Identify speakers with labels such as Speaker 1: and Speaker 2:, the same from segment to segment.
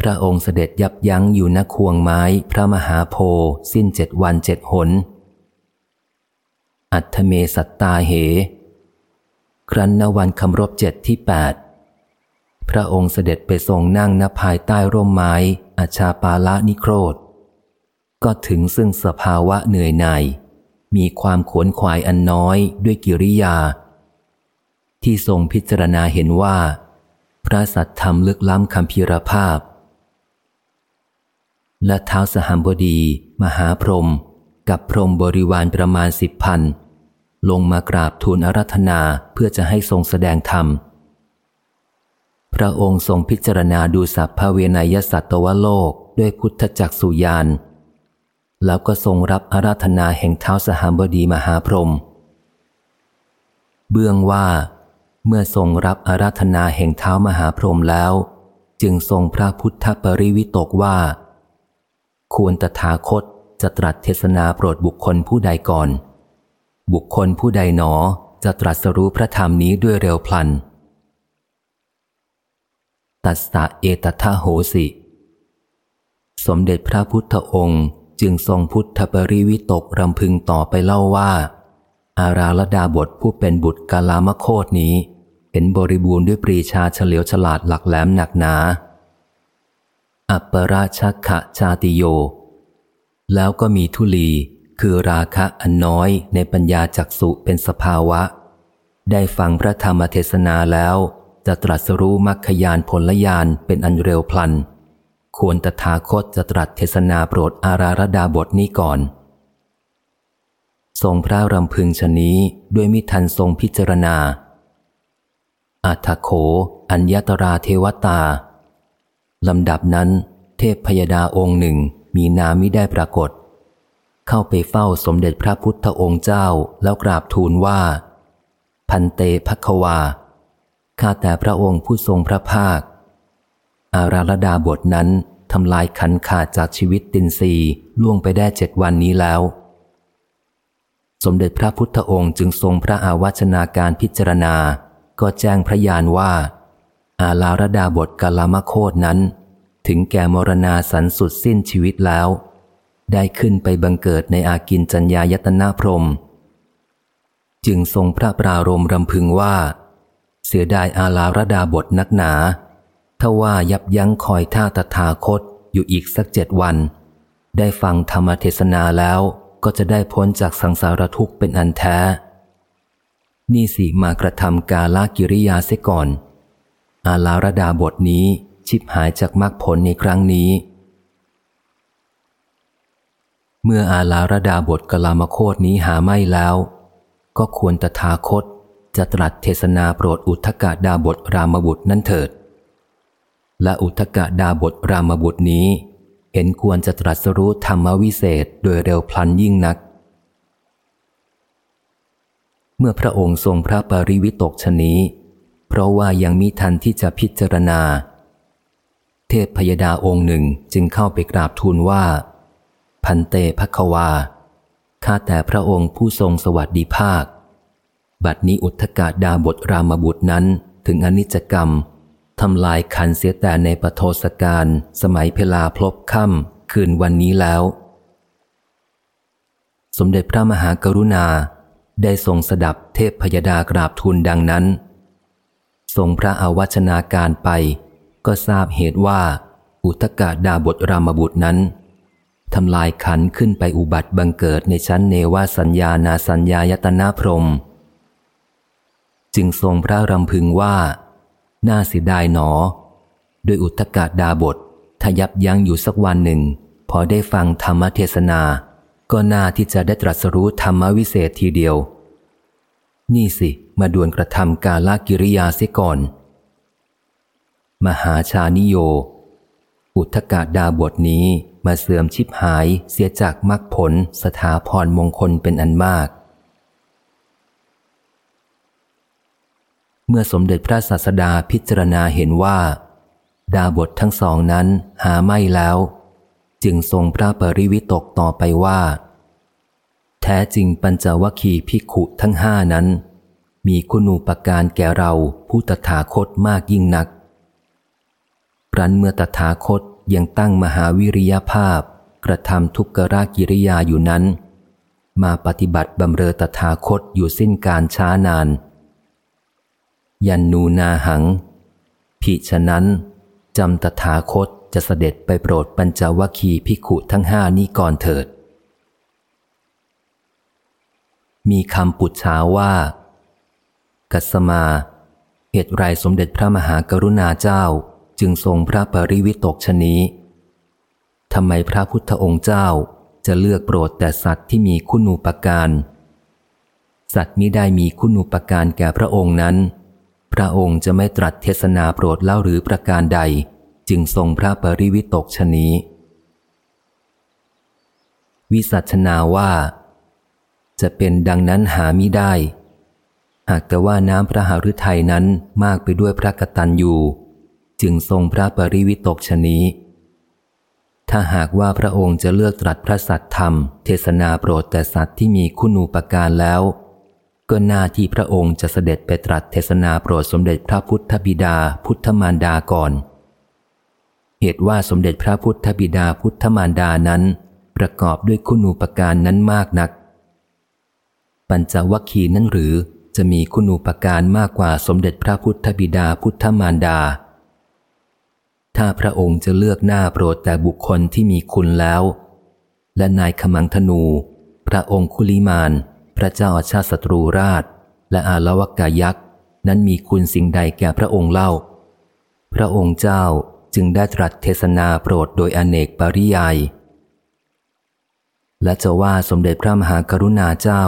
Speaker 1: พระองค์เสด็จยับยั้งอยู่ณควงไม้พระมหาโพสิ้นเจ็ดวันเจ็ดหน อัตเมสัตตาเห ครั้นนวันคำรบเจ็ดที่แปดพระองค์เสด็จไปทรงนั่งณภายใต้ร่มไม้อาชาปาละนิโครธ ก็ถึงซึ่งสภาวะเหนื่อยหน่าย มีความขวนขวายอันน้อยด้วยกิริยา ที่ทรงพิจารณาเห็นว่า พระสัตธรรมลึกล้ำคำพีรภาพ และเท้าสหัมบดี มหาพรหมกับพรหมบริวารประมาณสิบพันลงมากราบทูลอารัธนาเพื่อจะให้ทรงแสดงธรรม พระองค์ทรงพิจารณาดูสัพพเวนยสัตวโลกด้วยพุทธจักสุยาน แล้วก็ทรงรับอาราธนาแห่งเท้าสหามบดีมหาพรหมเบื้องว่า เมื่อทรงรับอาราธนาแห่งเท้ามหาพรหมแล้ว จึงทรงพระพุทธปริวิตกว่า ควรตถาคตจะตรัสเทศนาโปรดบุคคลผู้ใดก่อน บุคคลผู้ใดหนอจะตรัสรู้พระธรรมนี้ด้วยเร็วพลัน ตัสสะเอตทะโหสิ สมเด็จพระพุทธองค์จึงทรงพุทธปริวิตกรำพึงต่อไปเล่าว่า อาราลดาบทผู้เป็นบุตรกาลามโคตนี้ เห็นบริบูรณ์ด้วยปรีชาเฉลียวฉลาดหลักแหลมหนักหนา อัปปราชขะชาติโย แล้วก็มีทุลีคือราคะอันน้อยในปัญญาจักสุเป็นสภาวะ ได้ฟังพระธรรมเทศนาแล้ว จะตรัสรู้มรรคยานผลยานเป็นอันเร็วพลัน ควรตถาคตจะตรัสเทศนาโปรดอาราระดาบทนี้ก่อน ทรงพระรำพึงชนี้ด้วยมิทันทรงพิจารณาอัทโข อัญญตราเทวตา ลำดับนั้น เทพพยดาองค์หนึ่งมีนามิได้ปรากฏ เข้าไปเฝ้าสมเด็จพระพุทธองค์เจ้าแล้วกราบทูลว่า พันเตภควา ข้าแต่พระองค์ผู้ทรงพระภาค อาราลดาบทนั้นทำลายขันขาดจากชีวิตตินซีล่วงไปได้เจ็ดวันนี้แล้ว สมเด็จพระพุทธองค์จึงทรงพระอาวัชนาการพิจารณา ก็แจ้งพระยานว่า อาลารดาบทกาลามโคดนั้น ถึงแก่มรณาสันสุดสิ้นชีวิตแล้ว ได้ขึ้นไปบังเกิดในอากินจัญญายตนาพรม จึงทรงพระปรารมรำพึงว่า เสียดายอาลารดาบทนักหนาถ้าว่ายับยั้งคอยท่าตถาคตอยู่อีกสักเจ็ดวัน ได้ฟังธรรมเทศนาแล้วก็จะได้พ้นจากสังสารทุกข์เป็นอันแท้ นี่สิมากระทำกาลกิริยาเสียก่อน อาลารดาบทนี้ ชิบหายจากมรรคผลในครั้งนี้ เมื่ออาลาระดาบทกลามโคตนี้หาไม่แล้ว ก็ควรตถาคตจะตรัสเทศนาโปรดอุทกาดาบทรามบุตรนั่นเถิด และอุทกะดาบทรามบุตรนี้ เห็นควรจะตรัสรู้ธรรมวิเศษโดยเร็วพลันยิ่งนัก เมื่อพระองค์ทรงพระปริวิตกชนี้ เพราะว่ายังมิทันที่จะพิจารณา เทพพยดาองค์หนึ่งจึงเข้าไปกราบทูลว่า พันเตภควา ข้าแต่พระองค์ผู้ทรงสวัสดิภาค บัดนี้อุทกาดาบทรามบุตรนั้นถึงอนิจกรรมทำลายขันเสียแต่ในปโทสการสมัยเพลาพลบค่ำคืนวันนี้แล้ว สมเด็จพระมหากรุณาได้ทรงสดับเทพพยดากราบทูลดังนั้น ทรงพระอาวัชนาการไป ก็ทราบเหตุว่า อุตกาดาบทรามบุตรนั้นทำลายขันขึ้นไปอุบัติบังเกิดในชั้นเนวสัญญานาสัญญายตนาพรม จึงทรงพระรำพึงว่า น่าเสียดายหนอโดยอุทกาดาบทถ้ายับยั้งอยู่สักวันหนึ่ง พอได้ฟังธรรมเทศนา ก็น่าที่จะได้ตรัสรู้ธรรมวิเศษทีเดียว นี่สิมาด่วนกระทำกาลกิริยาเสียก่อน มหาชานิโย อุทกาดาบทนี้มาเสื่อมชิบหายเสียจากมรรคผลสถาพรมงคลเป็นอันมาก เมื่อสมเด็จพระศาสดาพิจารณาเห็นว่า ดาบททั้งสองนั้นหาไม่แล้ว จึงทรงพระปริวิตกต่อไปว่า แท้จริงปัญจวคีพิขุทั้งห้านั้น มีคุณูปการแก่เราผู้ตถาคตมากยิ่งนัก รันเมื่อตถาคตยังตั้งมหาวิริยภาพ กระทำทุกขรากิริยาอยู่นั้น มาปฏิบัติบำเรอตถาคตอยู่สิ้นการช้านาน ยันนูนาหังพิฉะนั้นจำตถาคตจะเสด็จไปโปรดปัญจวัคคีภิขุทั้งห้านี้ก่อนเถิด มีคำปุจฉาว่า กัสมา เหตุไรสมเด็จพระมหากรุณาเจ้า จึงทรงพระปริวิตกชนี้ ทำไมพระพุทธองค์เจ้าจะเลือกโปรดแต่สัตว์ที่มีคุณูปการ สัตว์มิได้มีคุณูปการแก่พระองค์นั้น พระองค์จะไม่ตรัสเทศนาโปรดเล่าหรือประการใด จึงทรงพระปริวิตกชนี้ วิสัชนาว่า จะเป็นดังนั้นหามิได้ หากแต่ว่าน้ำพระหฤทัยนั้นมากไปด้วยพระกตัญญู จึงทรงพระปริวิตกชนี้ ถ้าหากว่าพระองค์จะเลือกตรัสพระสัตธรรม เทศนาโปรดแต่สัตว์ที่มีคุณูปการแล้ว ก็น่าที่พระองค์จะเสด็จไปตรัสเทศนาโปรดสมเด็จพระพุทธบิดาพุทธมารดาก่อน เหตุว่าสมเด็จพระพุทธบิดาพุทธมารดานั้น ประกอบด้วยคุณูปการนั้นมากนัก ปัญจวัคคีย์นั้นหรือจะมีคุณูปการมากกว่าสมเด็จพระพุทธบิดาพุทธมารดา ถ้าพระองค์จะเลือกหน้าโปรดแต่บุคคลที่มีคุณแล้ว และนายขมังธนู พระองค์คุลิมาน พระเจ้าอาชาศัตรูราช และอาลวกายักษ์ นั้นมีคุณสิ่งใดแก่พระองค์เล่า พระองค์เจ้าจึงได้ตรัสเทศนาโปรดโดยอเนกปริยาย และจะว่าสมเด็จพระมหากรุณาเจ้า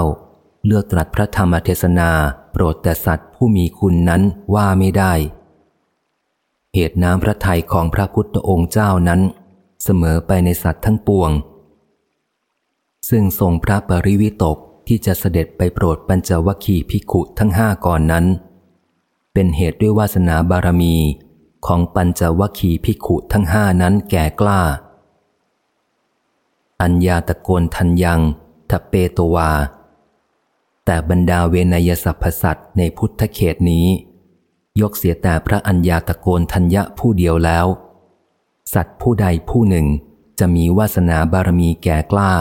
Speaker 1: เลือกตรัสพระธรรมเทศนาโปรดแต่สัตว์ผู้มีคุณนั้นว่าไม่ได้ เหตุน้ำพระทัยของพระพุทธองค์เจ้านั้น เสมอไปในสัตว์ทั้งปวง ซึ่งทรงพระปริวิตกที่จะเสด็จไปโปรดปัญจวัคคีย์ภิกขุทั้งห้าก่อนนั้น เป็นเหตุด้วยวาสนาบารมีของปัญจวัคคีย์ภิกขุทั้งห้านั้นแก่กล้า อัญญาตะโกนทันยังทเปตวา แต่บรรดาเวนยสัพพสัตในพุทธเขตนี้ ยกเสียแต่พระอัญญาตะโกนทัญญะผู้เดียวแล้ว สัตว์ผู้ใดผู้หนึ่งจะมีวาสนาบารมีแก่กล้า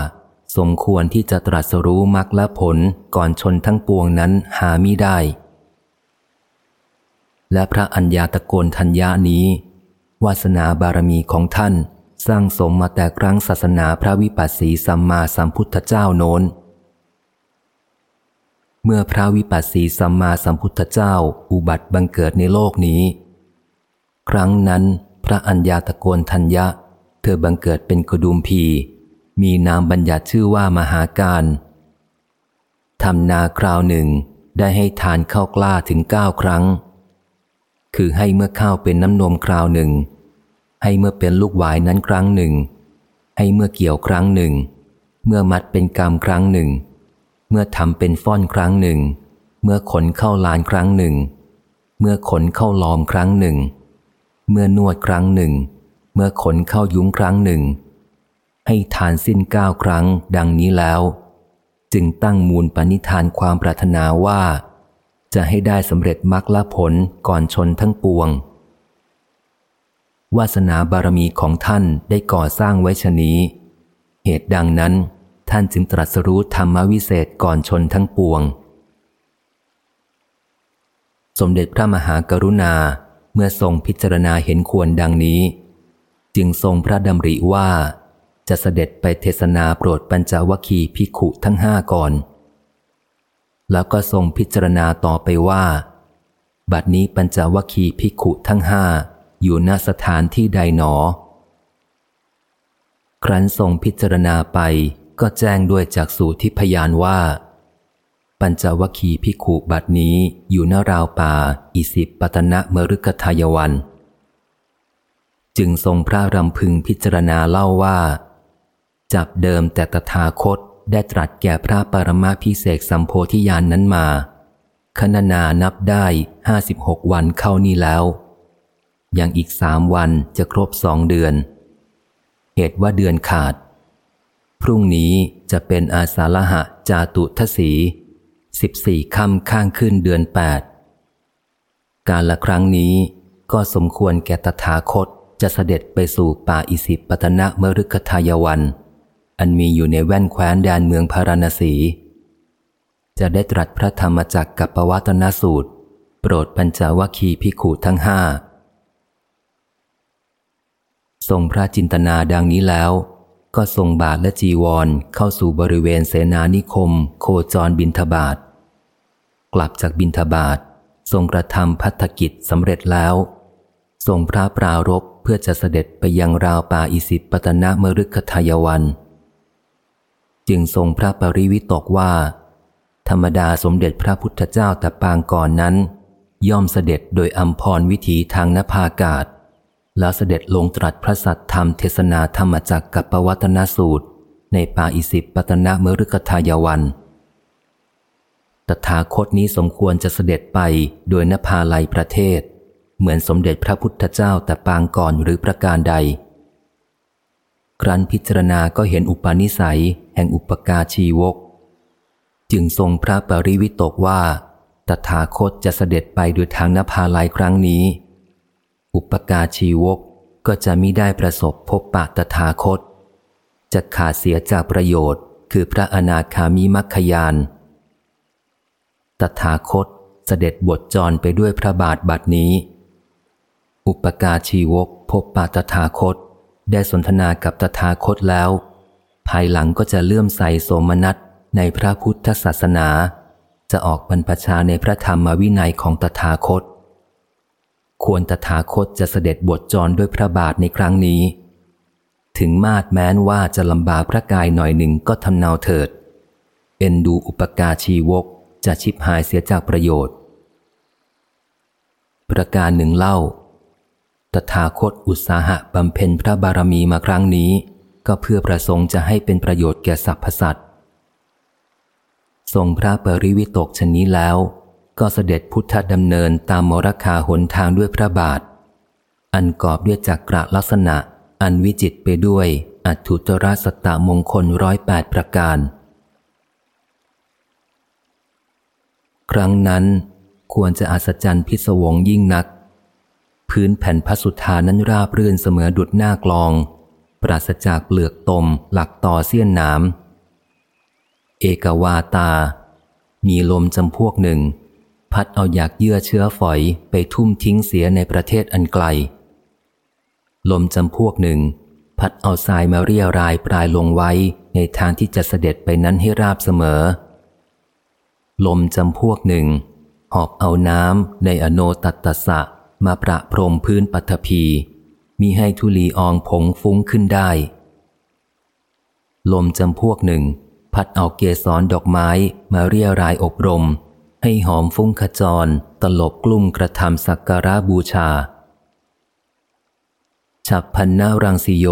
Speaker 1: สมควรที่จะตรัสรู้มรรคและผลก่อนชนทั้งปวงนั้นหามิได้ และพระอัญญาตะโกนทัญญานี้ วาสนาบารมีของท่านสร้างสมมาแต่ครั้งศาสนาพระวิปัสสีสัมมาสัมพุทธเจ้าโน้น เมื่อพระวิปัสสีสัมมาสัมพุทธเจ้าอุบัติบังเกิดในโลกนี้ ครั้งนั้น พระอัญญาตะโกนทัญญะ เธอบังเกิดเป็นกระดุมพี มีนามบัญญัติชื่อว่ามหาการทำนาคราวหนึ่งได้ให้ทานข้าวกล้าถึงเก้าครั้ง คือให้เมื่อข้าวเป็นน้ำนมคราวหนึ่ง ให้เมื่อเป็นลูกหวายนั้นครั้งหนึ่ง ให้เมื่อเกี่ยวครั้งหนึ่ง เมื่อมัดเป็นกรรมครั้งหนึ่ง เมื่อทำเป็นฟ้อนครั้งหนึ่ง เมื่อขนเข้าลานครั้งหนึ่ง เมื่อขนเข้าลอมครั้งหนึ่ง เมื่อนวดครั้งหนึ่ง เมื่อขนเข้ายุ้งครั้งหนึ่ง ให้ทานสิ้นเก้าครั้งดังนี้แล้ว จึงตั้งมูลปณิธานความปรารถนาว่า จะให้ได้สำเร็จมรรคละผลก่อนชนทั้งปวง วาสนาบารมีของท่านได้ก่อสร้างไว้ชนี้ เหตุดังนั้น ท่านจึงตรัสรู้ธรรมวิเศษก่อนชนทั้งปวง สมเด็จพระมหากรุณาเมื่อทรงพิจารณาเห็นควรดังนี้ จึงทรงพระดำริว่า จะเสด็จไปเทศนาโปรดปัญจวัคคีย์ภิขุทั้งห้าก่อน แล้วก็ทรงพิจารณาต่อไปว่า บัดนี้ปัญจวัคคีย์ภิขุทั้งห้าอยู่ณสถานที่ใดหนอ ครั้นทรงพิจารณาไป ก็แจ้งด้วยจากสูตรทิพยานว่า ปัญจวัคคีย์ภิขุบัดนี้อยู่ณราวป่า อิสิปตนะเมรุกทายวัน จึงทรงพระรำพึงพิจารณาเล่าว่า จับเดิมแต่ตถาคตได้ตรัสแก่พระปรมาพิเศษสัมโพธิญาณนนั้นมาคณนานับได้ห้าสิบหกวันเข้านี่แล้ว ยังอีกสามวันจะครบสองเดือน เหตุว่าเดือนขาด พรุ่งนี้จะเป็นอาสาฬหะจาตุทศีสิบสี่ค่ำข้างขึ้นเดือนแปดการละครั้งนี้ก็สมควรแก่ตถาคตจะเสด็จไปสู่ป่าอิสิปตนะมฤคทายวัน อันมีอยู่ในแว่นแคว้นแดนเมืองพาราณสี จะได้ตรัสพระธรรมจักกับปวัตนสูตร โปรดปัญจวัคคีพิขูทั้งห้าทรงพระจินตนาดังนี้แล้ว ก็ทรงบาทและจีวรเข้าสู่บริเวณเสนานิคม โคจรบินทบาท กลับจากบินทบาททรงกระทำพัฒกิจสำเร็จแล้วทรงพระปรารบเพื่อจะเสด็จไปยังราวป่าอิสิปตนะมฤคทายวัน จึงทรงพระปริวิตกว่า ธรรมดาสมเด็จพระพุทธเจ้าแต่ปางก่อนนั้น ย่อมเสด็จโดยอัมพรวิถีทางนภาอากาศ แล้วเสด็จลงตรัสพระสัตธรรมเทศนาธรรมจักกับปวัตนสูตร ในป่าอิสิปตนะมฤคทายวัน ตถาคตนี้สมควรจะเสด็จไปโดยนภาลัยประเทศ เหมือนสมเด็จพระพุทธเจ้าแต่ปางก่อนหรือประการใด ครั้นพิจารณาก็เห็นอุปนิสัย แห่งอุปกาชีวก จึงทรงพระปริวิตกว่า ตถาคตจะเสด็จไปโดยทางนภาลัยครั้งนี้ อุปกาชีวกก็จะมิได้ประสบพบปะตถาคต จะขาดเสียจากประโยชน์ คือพระอนาคามิมัคคยาน ตถาคตเสด็จบทจรไปด้วยพระบาทบัดนี้ อุปการชีวกพบปาตถาคต ได้สนทนากับตถาคตแล้ว ภายหลังก็จะเลื่อมใสโสมนัสในพระพุทธศาสนา จะออกบรรพชาในพระธรรมวินัยของตถาคต ควรตถาคตจะเสด็จบทจรด้วยพระบาทในครั้งนี้ ถึงมาดแม้นว่าจะลำบากพระกายหน่อยหนึ่งก็ทำนาเถิด เอ็นดูอุปการชีวกจะชิบหายเสียจากประโยชน์ ประการหนึ่งเล่า ตถาคตอุตสาหะบำเพ็ญพระบารมีมาครั้งนี้ ก็เพื่อประสงค์จะให้เป็นประโยชน์แก่สรรพสัตว์ทรงพระปริวิตกชนนี้แล้ว ก็เสด็จพุทธดำเนินตามมรคาหนทางด้วยพระบาท อันกอบด้วยจักระลักษณะ อันวิจิตไปด้วย อัตุตรสตามงคลร้อยแปดประการ ครั้งนั้นควรจะอัศจรรย์พิศวงยิ่งนัก พื้นแผ่นพระสุธานั้นราบรื่นเสมอดุดหน้ากลอง ปราศจากเปลือกตมหลักต่อเสี้ยนน้ำเอกวาตา มีลมจำพวกหนึ่ง พัดเอาอยากเยื่อเชื้อฝอยไปทุ่มทิ้งเสียในประเทศอันไกล ลมจำพวกหนึ่ง พัดเอาทรายมาเรียรายปลายลงไว้ในทางที่จะเสด็จไปนั้นให้ราบเสมอ ลมจำพวกหนึ่ง หอบเอาน้ำในอโนตัตสะมาประพรมพื้นปัทภีมีให้ทุลีอองผงฟุ้งขึ้นได้ ลมจำพวกหนึ่ง พัดเอาเกสรดอกไม้มาเรียรายอบรม ให้หอมฟุ้งขจร ตลบกลุ่มกระทำสักการะบูชา ฉับพันนารังสิโย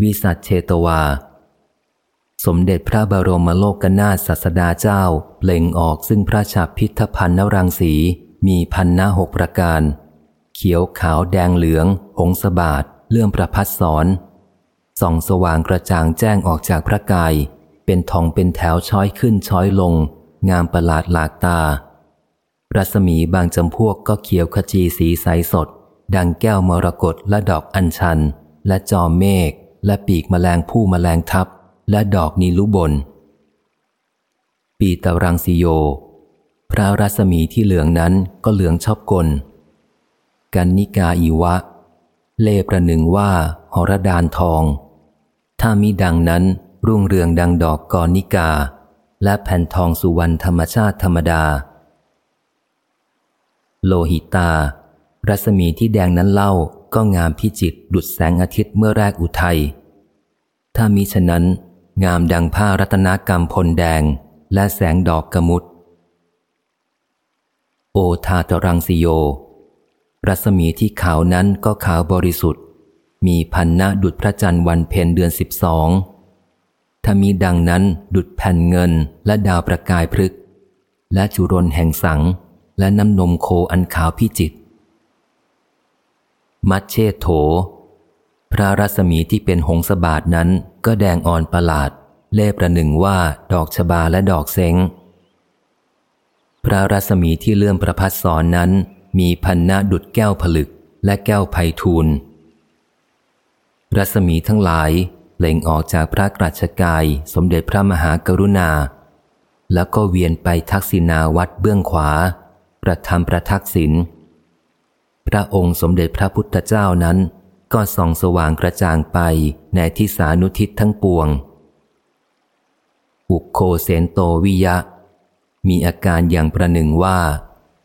Speaker 1: วิสัชเชตวา สมเด็จพระบรมโลกนาถศาสดาเจ้า เปล่งออกซึ่งพระฉับพิทพันนรังสี มีพันนาหกประการ เขียวขาวแดงเหลืองหงสบาดเลื่อมประพัดสอนส่องสว่างกระจ่างแจ้งออกจากพระกาย เป็นทองเป็นแถวช้อยขึ้นช้อยลง งามประหลาดหลากตา รัศมีบางจำพวกก็เขียวขจีสีใสสด ดังแก้วมรกตและดอกอัญชัน และจอมเมฆและปีกมแมลงผู้มแมลงทับ และดอกนีลุบน ปีตรังสิโย พระรัศมีที่เหลืองนั้นก็เหลืองชอบกล กันนิกาอีวะ เล่ประหนึ่งว่าหรดานทอง ถ้ามีดังนั้นรุ่งเรืองดังดอกกอนิกา และแผ่นทองสุวรรณธรรมชาติธรรมดา โลหิตา รัศมีที่แดงนั้นเล่าก็งามพิจิตดุดแสงอาทิตย์เมื่อแรกอุทัย ถ้ามีฉะนั้น งามดังผ้ารัตนกรรมพลแดงและแสงดอกกระมุด โอทาตรังสิโย รัศมีที่ขาวนั้นก็ขาวบริสุทธิ์ มีพันนะดุดพระจันทร์วันเพ็ญเดือนสิบสอง ถ้ามีดังนั้นดุดแผ่นเงินและดาวประกายพฤกและจุรนแห่งสัง และน้ำนมโคอันขาวพิจิต มัดเชโถ พระรัศมีที่เป็นหงสบาทนั้นก็แดงอ่อนประหลาด เล่ประหนึ่งว่าดอกชบาและดอกเซ็งพระรัศมีที่เลื่อมประพัดสอนนั้น มีพันนาดุดแก้วผลึกและแก้วไพทูลรัศมีทั้งหลาย เล่งออกจากพระกรัชกายสมเด็จพระมหากรุณา แล้วก็เวียนไปทักษิณาวัดเบื้องขวา ประทำประทักษิณพระองค์สมเด็จพระพุทธเจ้านั้น ก็ส่องสว่างกระจ่างไปในทิสานุทิศทั้งปวง อุโคเสนโตวิยะ มีอาการอย่างประหนึ่งว่า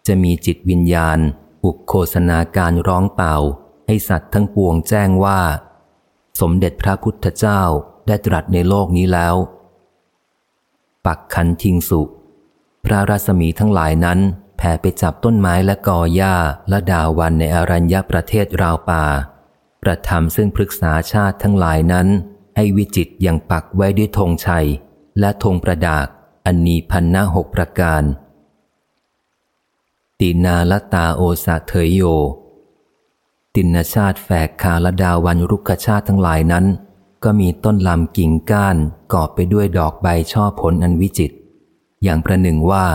Speaker 1: จะมีจิตวิญญาณ อุโคสนาการร้องเป่า ให้สัตว์ทั้งปวงแจ้งว่า สมเด็จพระพุทธเจ้าได้ตรัสในโลกนี้แล้ว ปักขันทิงสุ พระรัศมีทั้งหลายนั้นแผ่ไปจับต้นไม้และกอหญ้าและดาวันในอรัญญประเทศราวป่า ประทำซึ่งพฤกษาชาติทั้งหลายนั้น ให้วิจิตอย่างปักไว้ด้วยธงชัย และธงประดากอันนีพันนาหกประการ ตินาลตาโอสะเทยโย ตินชาติแฝกคาละดาวันรุกชาติทั้งหลายนั้น ก็มีต้นลำกิ่งก้านกอบไปด้วยดอกใบช่อผลอันวิจิต อย่างประหนึ่งว่า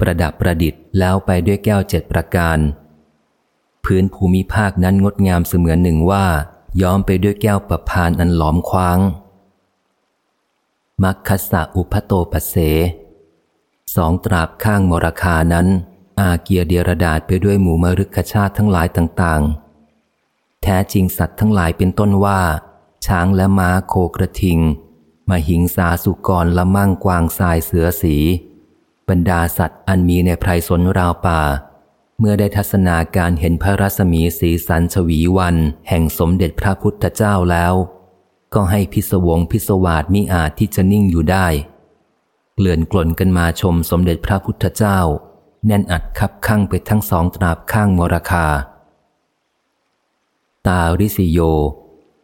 Speaker 1: ประดับประดิษฐ์แล้วไปด้วยแก้วเจ็ดประการ พื้นภูมิภาคนั้นงดงามเสมือนหนึ่งว่า ย้อมไปด้วยแก้วประพานอันหลอมคว้าง มัคคสะอุพโตปเส สองตราบข้างมรคานั้น อาเกียเดียรดาษไปด้วยหมู่มรุกชาติทั้งหลายต่างๆ แท้จริงสัตว์ทั้งหลายเป็นต้นว่า ช้างและม้าโคกระทิงมาหิงสาสุกรละมั่งกวางทรายเสือสี บรรดาสัตว์อันมีในไพรสนราวป่า เมื่อได้ทัศนาการเห็นพระรัศมีสีสันชวีวัน แห่งสมเด็จพระพุทธเจ้าแล้ว ก็ให้พิศวงพิศวาสมิอาจที่จะนิ่งอยู่ได้เกลื่อนกล่นกันมาชมสมเด็จพระพุทธเจ้า แน่นอัดคับข้างไปทั้งสองตราบข้างมรคาาริสิโย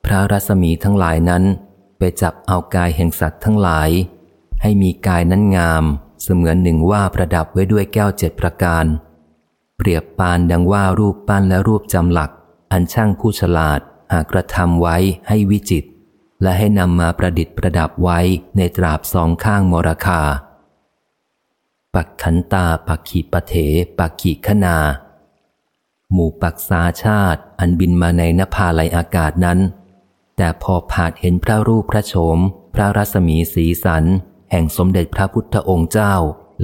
Speaker 1: พระรัศมีทั้งหลายนั้น ไปจับเอากายแห่งสัตว์ทั้งหลาย ให้มีกายนั้นงาม เสมือนหนึ่งว่าประดับไว้ด้วยแก้วเจ็ดประการ เปรียบปานดังว่ารูปปั้นและรูปจำหลัก อันช่างผู้ฉลาดหากกระทำไว้ให้วิจิต และให้นำมาประดิษฐ์ประดับไว้ในตราบสองข้างมรคา ปักขันตาปักขีปเถปักขีขนา หมู่ปักษาชาติอันบินมาในนภาลัยอากาศนั้น แต่พอผาดเห็นพระรูปพระโฉม พระรัศมีสีสัน แห่งสมเด็จพระพุทธองค์เจ้า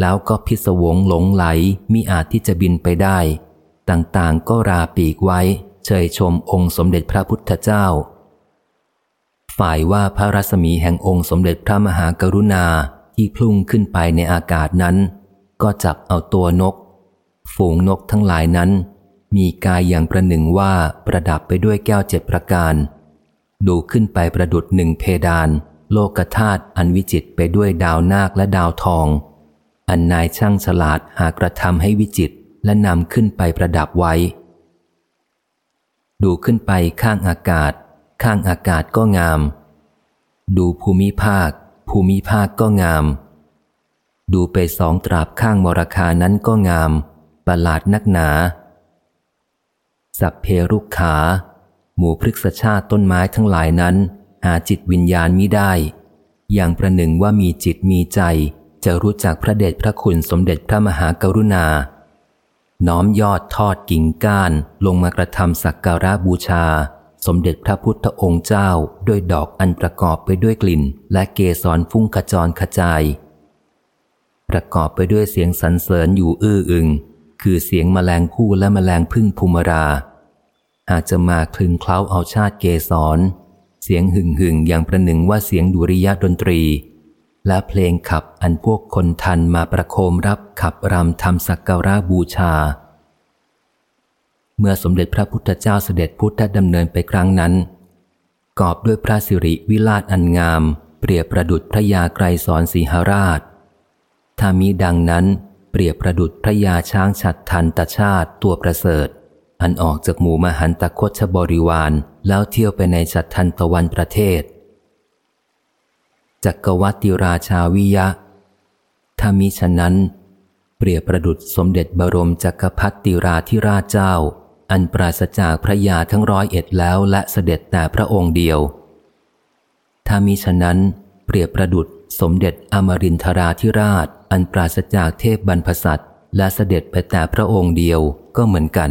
Speaker 1: แล้วก็พิศวงหลงไหลมิอาจที่จะบินไปได้ ต่างๆก็ราปีกไว้ เชยชมองค์สมเด็จพระพุทธเจ้า ฝ่ายว่าพระรัศมีแห่งองค์สมเด็จพระมหากรุณาที่พุ่งขึ้นไปในอากาศนั้น ก็จับเอาตัวนก ฝูงนกทั้งหลายนั้น มีกายอย่างประหนึ่งว่าประดับไปด้วยแก้วเจ็ดประการ ดูขึ้นไปประดุดหนึ่งเพดาน โลกธาตุอันวิจิตไปด้วยดาวนาคและดาวทอง อันนายช่างฉลาดหากระทำให้วิจิตและนำขึ้นไปประดับไว้ ดูขึ้นไปข้างอากาศ ข้างอากาศก็งาม ดูภูมิภาค ภูมิภาคก็งาม ดูไปสองตราบข้างมรคานั้นก็งาม ประหลาดนักหนา สัพเพรุกขา หมู่พฤกษชาติต้นไม้ทั้งหลายนั้น หาจิตวิญญาณมิได้ อย่างประหนึ่งว่ามีจิตมีใจ จะรู้จักพระเดชพระคุณสมเด็จพระมหากรุณา น้อมยอดทอดกิ่งก้านลงมากระทำสักการะบูชา สมเด็จพระพุทธองค์เจ้าด้วยดอกอันประกอบไปด้วยกลิ่น และเกสรฟุ้งขจรขจาย ประกอบไปด้วยเสียงสรรเสริญอยู่อื้ออึง คือเสียงมแมลงผู้และมแมลงพึ่งภูมราอาจจะมาคลึงเคล้าเอาชาติเกสร เสียงหึ่งหึ่งอย่างประหนึ่งว่าเสียงดุริยดนตรี และเพลงขับอันพวกคนทันมาประโคมรับขับรำทำสักการะบูชา เมื่อสมเด็จพระพุทธเจ้าเสด็จพุทธดำเนินไปครั้งนั้น กอบด้วยพระสิริวิลาศอันงาม เปรียบประดุดพระยาไกรสอนสีหราชถ้ามีดังนั้น เปรียบประดุดพระยาช้างฉัดทันตชาติตัวประเสริฐ อันออกจากหมู่มหันตคชบริวารแล้วเที่ยวไปในชัดทันตะวันประเทศ จักรวัติราชาวิยะ ถ้ามิฉะนั้น เปรียบประดุษสมเด็จบรมจักรพัติราธิราชเจ้า อันปราศจากพระยาทั้งร้อยเอ็ดแล้วและเสด็จแต่พระองค์เดียว ถ้ามิฉะนั้นเปรียบประดุษ สมเด็จอมรินทราธิราช อันปราศจากเทพบรรพสัตและเสด็จไปแต่พระองค์เดียวก็เหมือนกัน